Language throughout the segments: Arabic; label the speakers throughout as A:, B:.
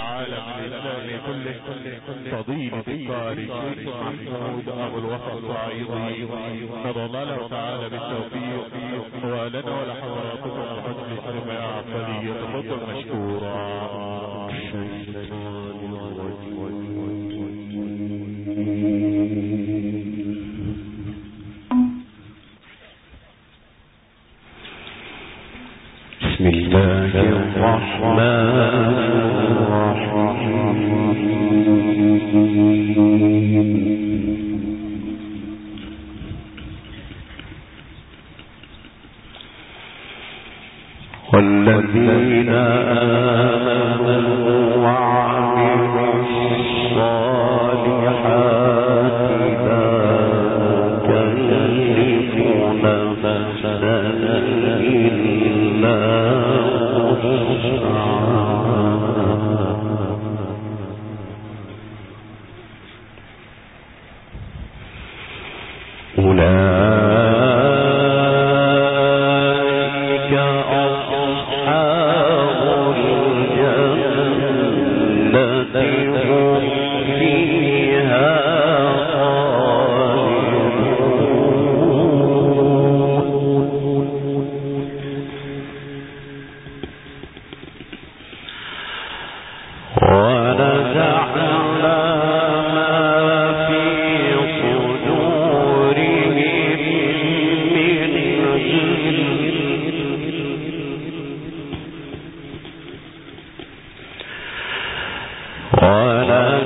A: العالم الإسلامي كله. فضيلة القارئ محمود أبو الوفا الصعيدي ندعو الله تعالى بالتوفيق. ولنا ولحضراتكم بحسن استماع فليتفضل مشكورا
B: بسم الله الرحمن الرحيم. والذين آمنوا وعملوا الصالحات لا نكلف نفسا إلا أولئك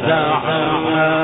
B: ونزعنا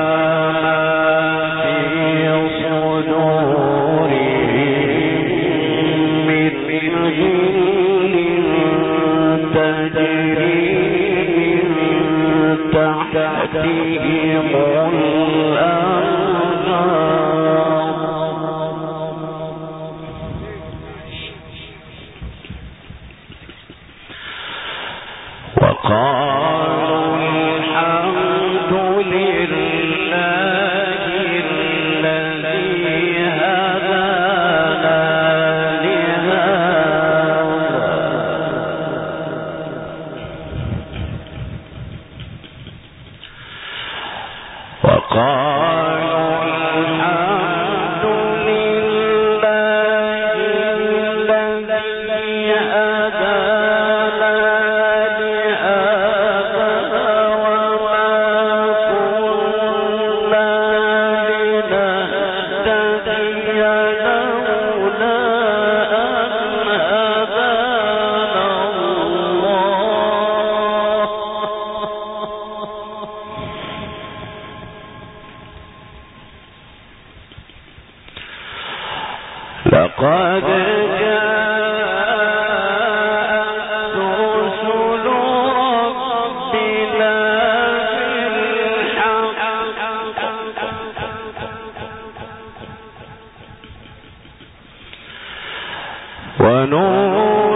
B: بالحق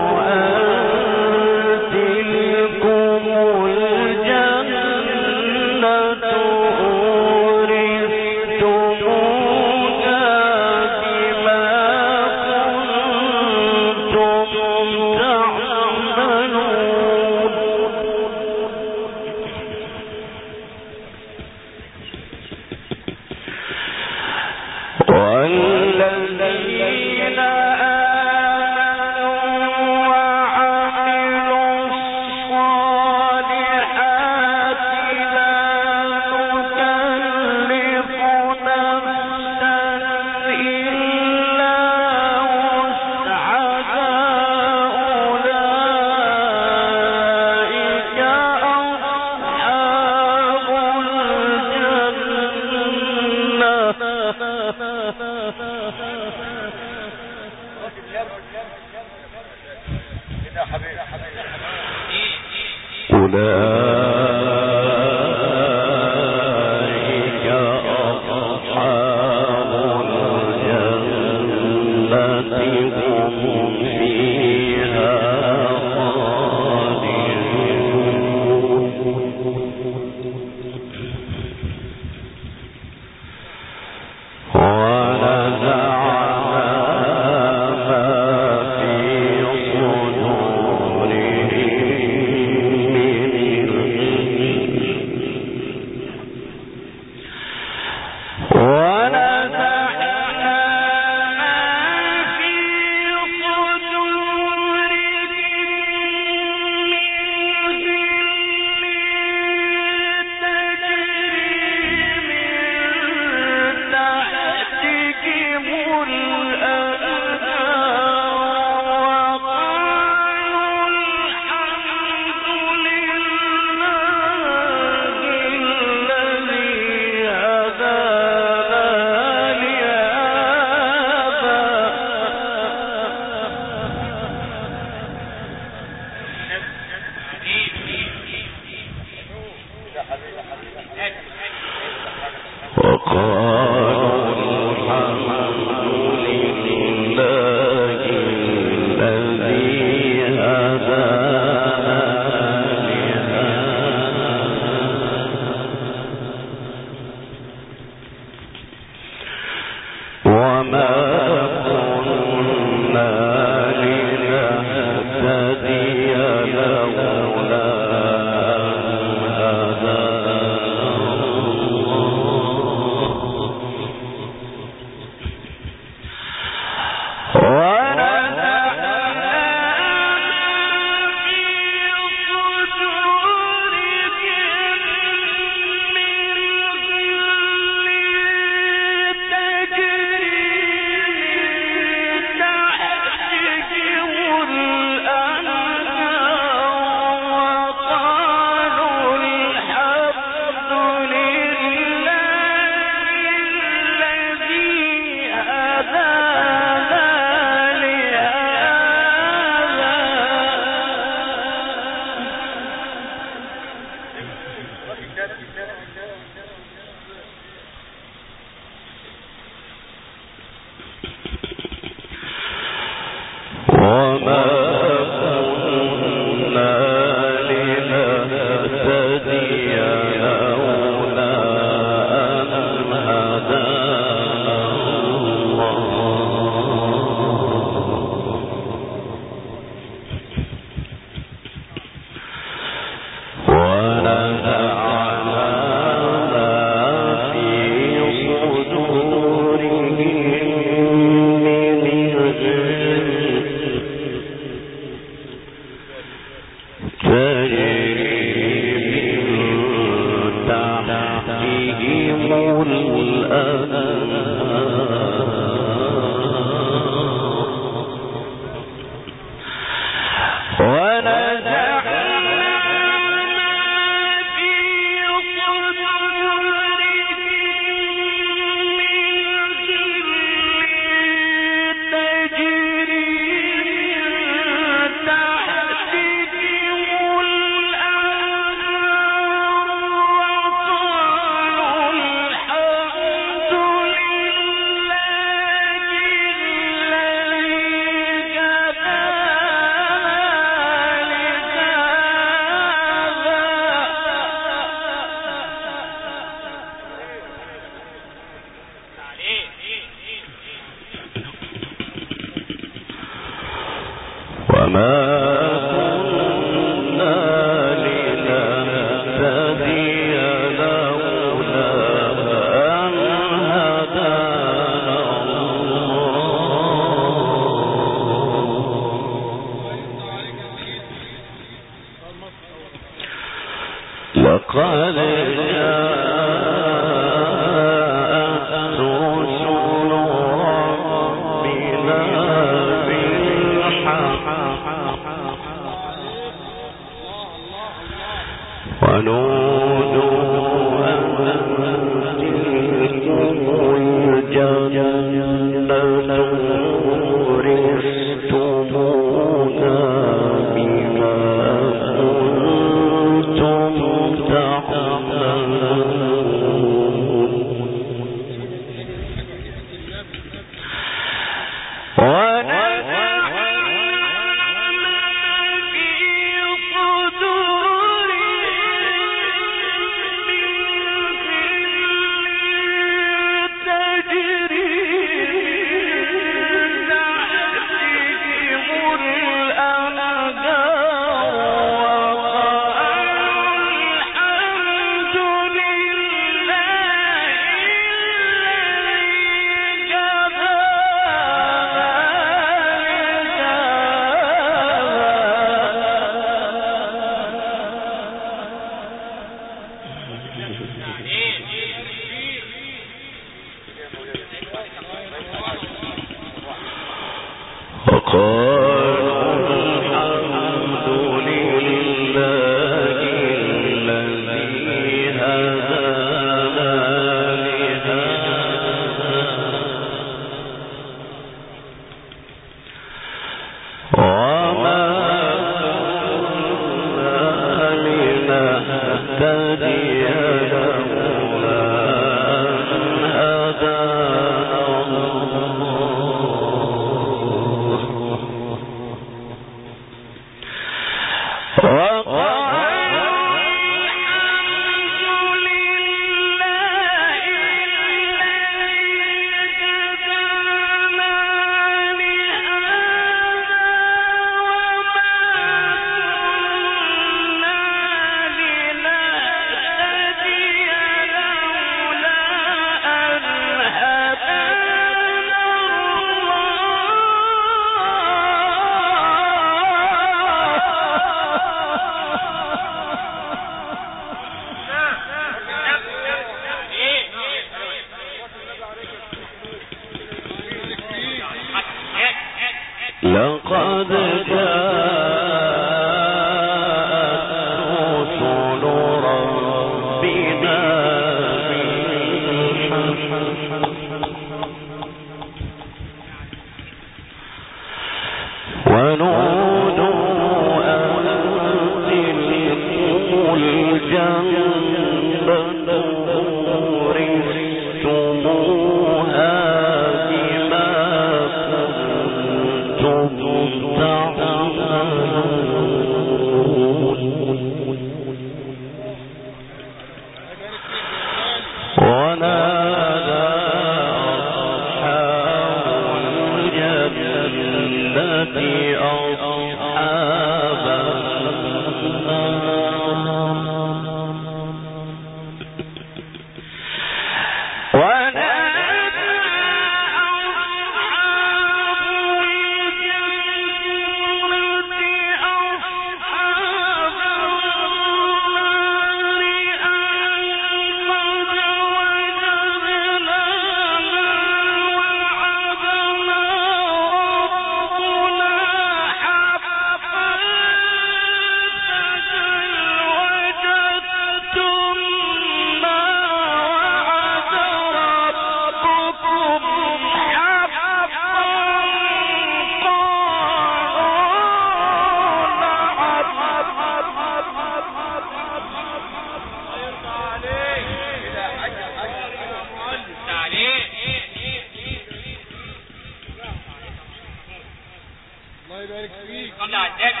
B: الله يبارك فيك صلى على النبي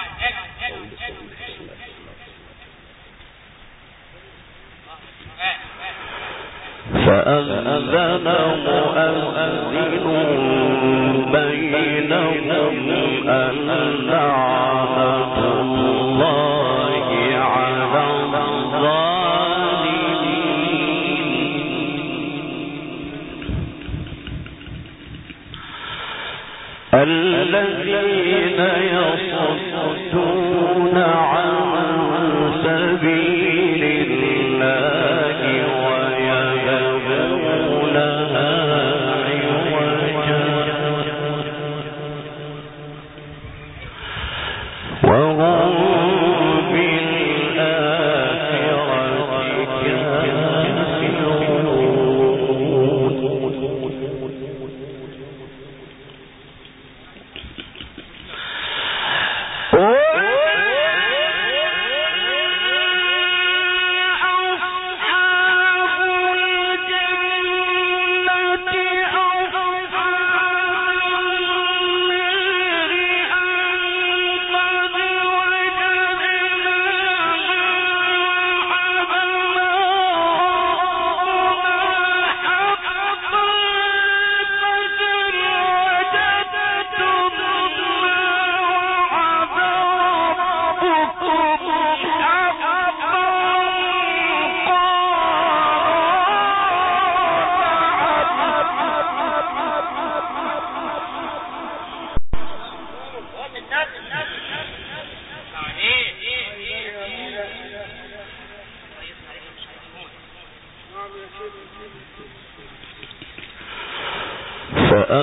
B: فأذن مؤذن بينهم اللعنة الله على الظالمين. يصدون عن سبيل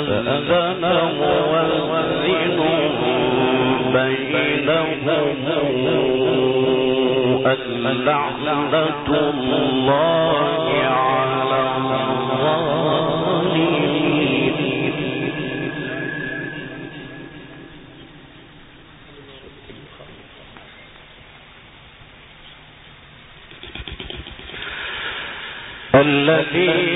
B: فأذن مؤذن بينهم اللعنة الله على الظالمين. الذين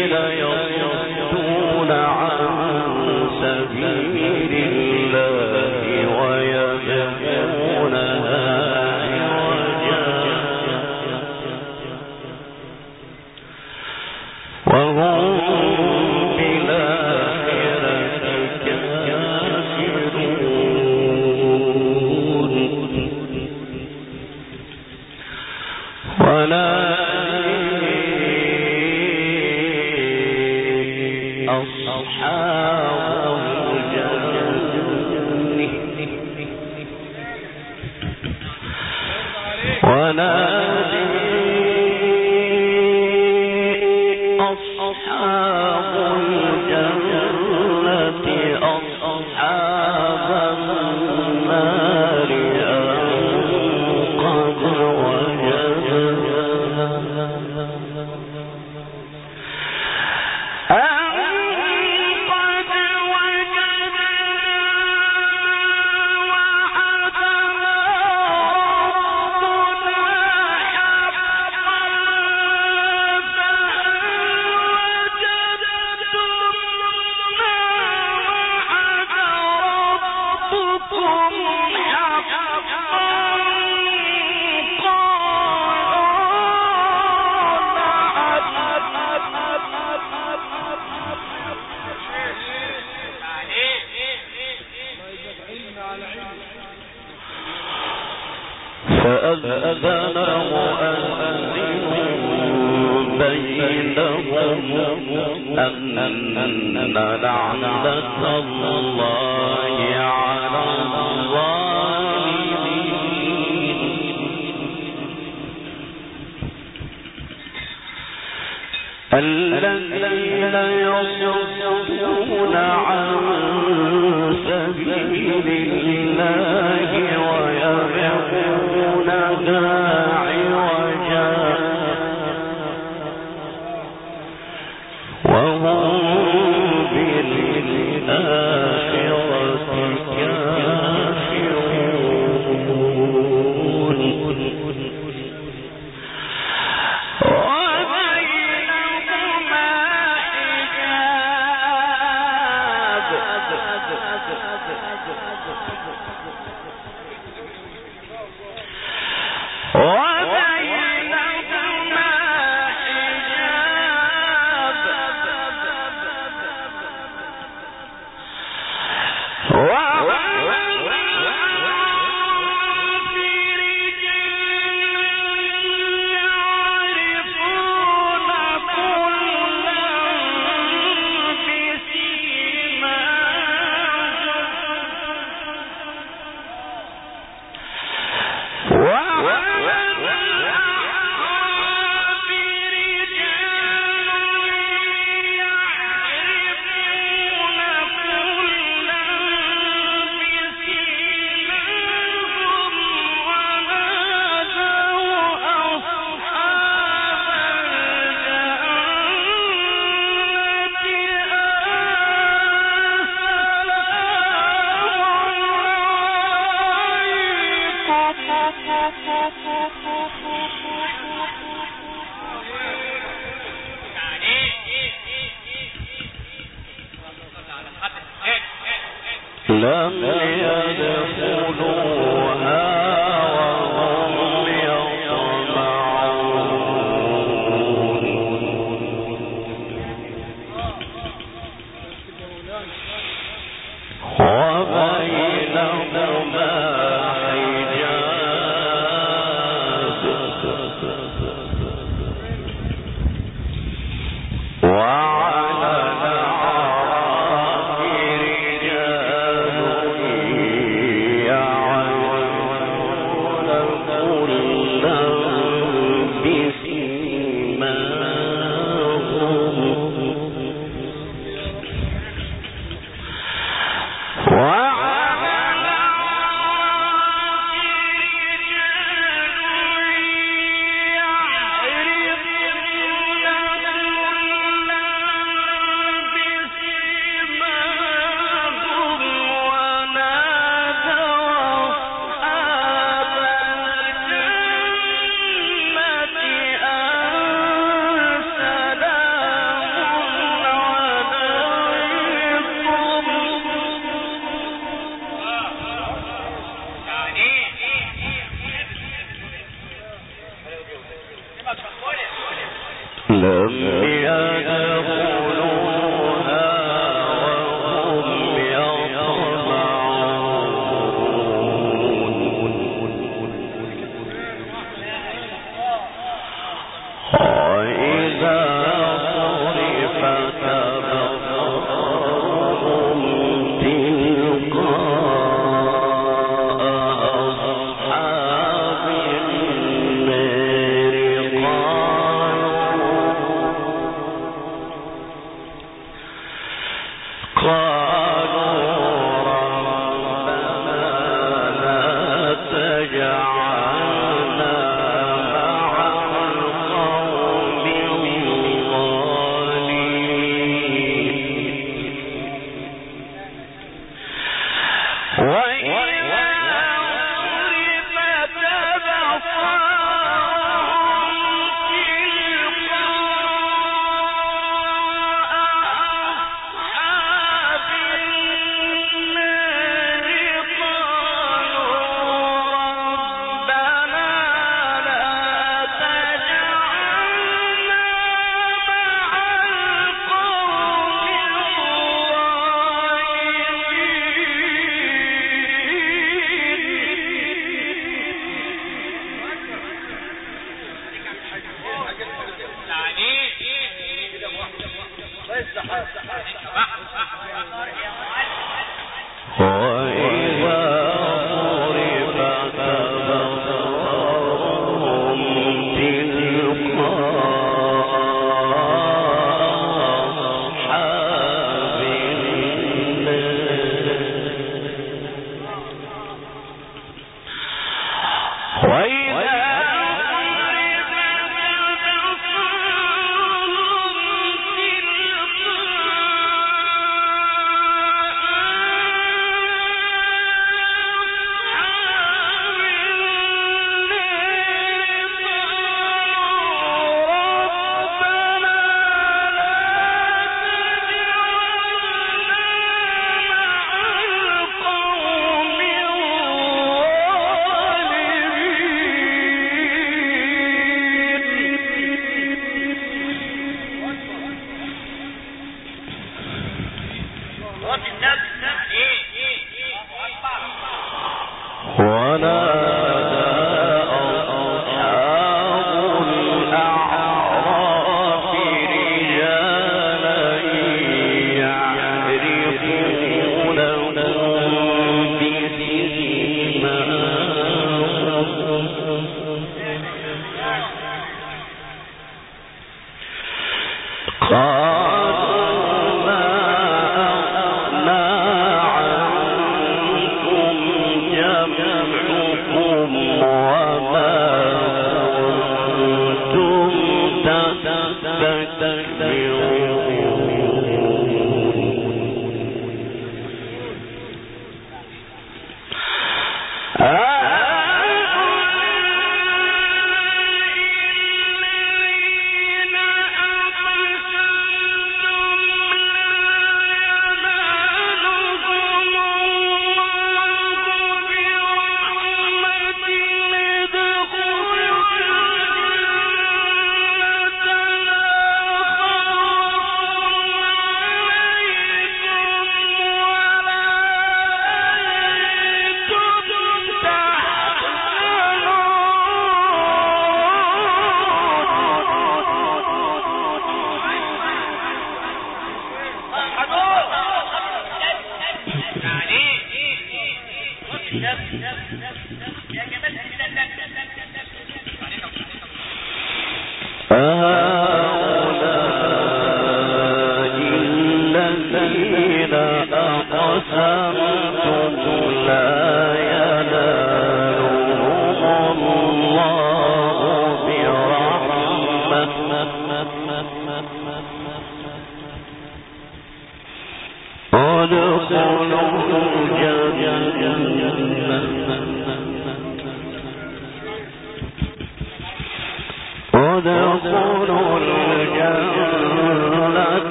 B: يا جماعة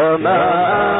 B: ما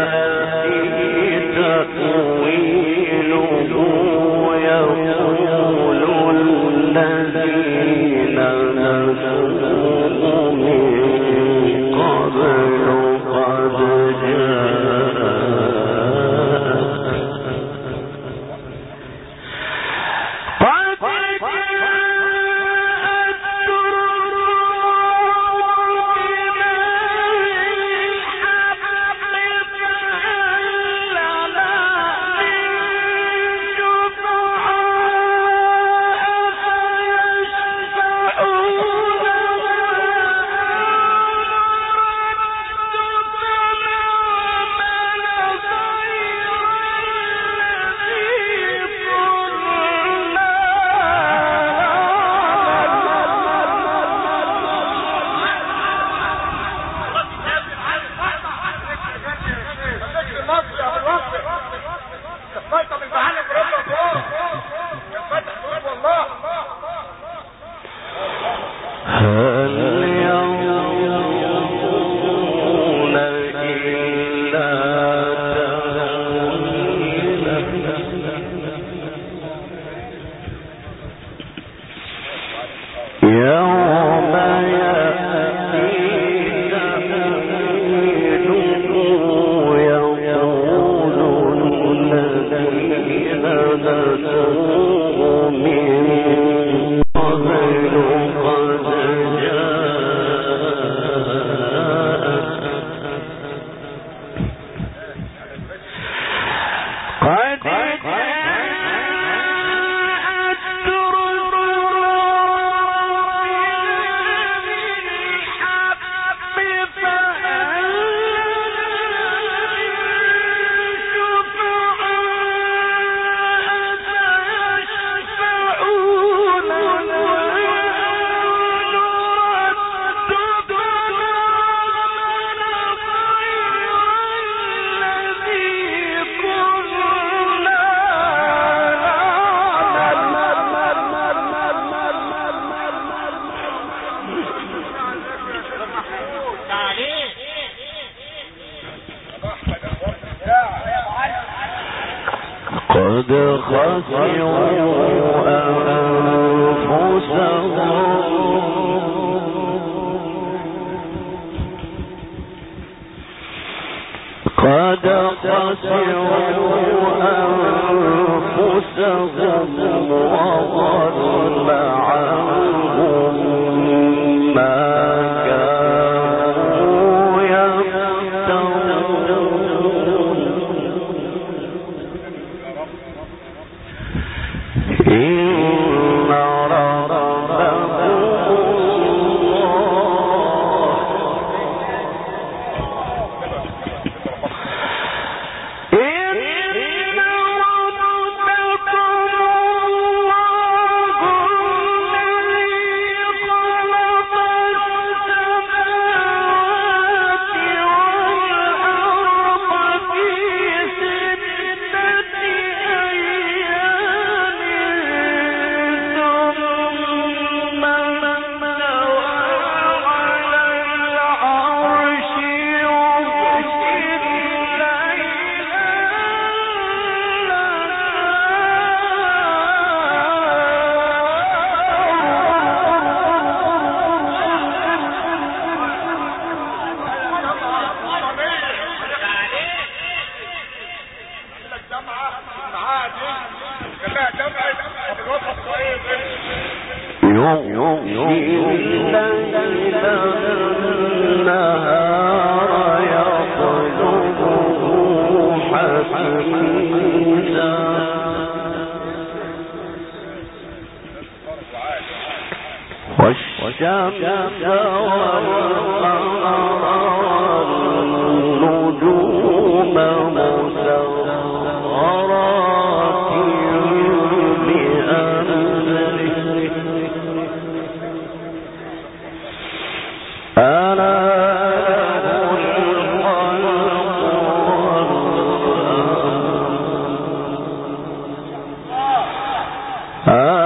B: ആ